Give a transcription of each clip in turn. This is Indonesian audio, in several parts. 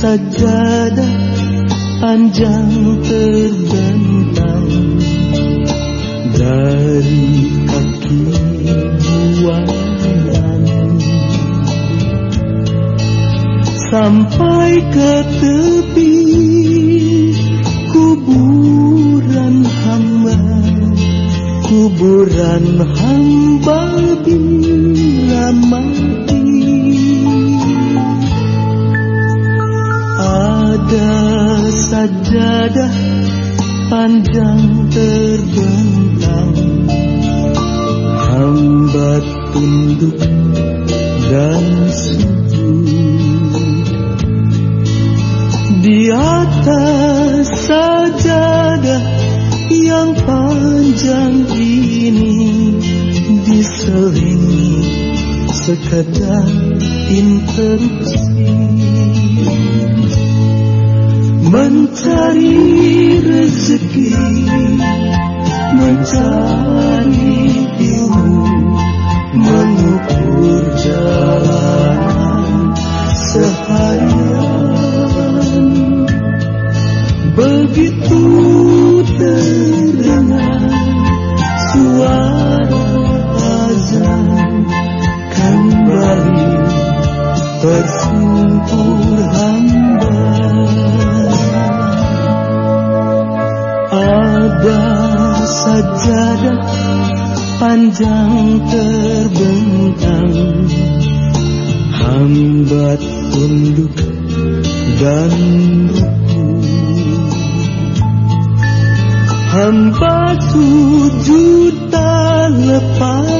sajadah panjang terbentang dari kaki buayan sampai ke tepi kuburan hamba kuburan hamba bila mati sajadah panjang terbentang. Hamba tunduk dan sujud. Di atas sajadah yang panjang ini diselingi sekedar interupsi mencari ilmu mengukur jalan seharian. Begitu terdengar suara azan kembali tersungkur sajadah panjang terbentang. Hamba tunduk dan ruku hamba sujud tak lepas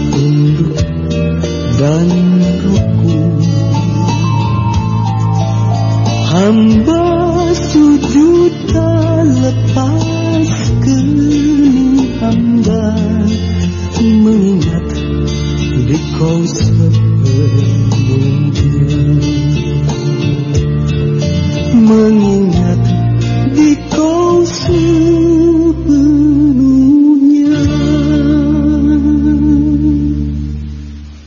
Liko sepembunja Mengingat